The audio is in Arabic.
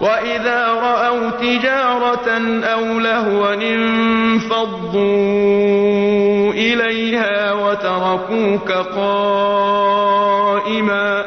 وَإِذَا رَأَوْا تِجَارَةً أَوْ لَهْوًا انفَضُّوا إِلَيْهَا وَتَرَكُوكَ قَائِمًا ۚ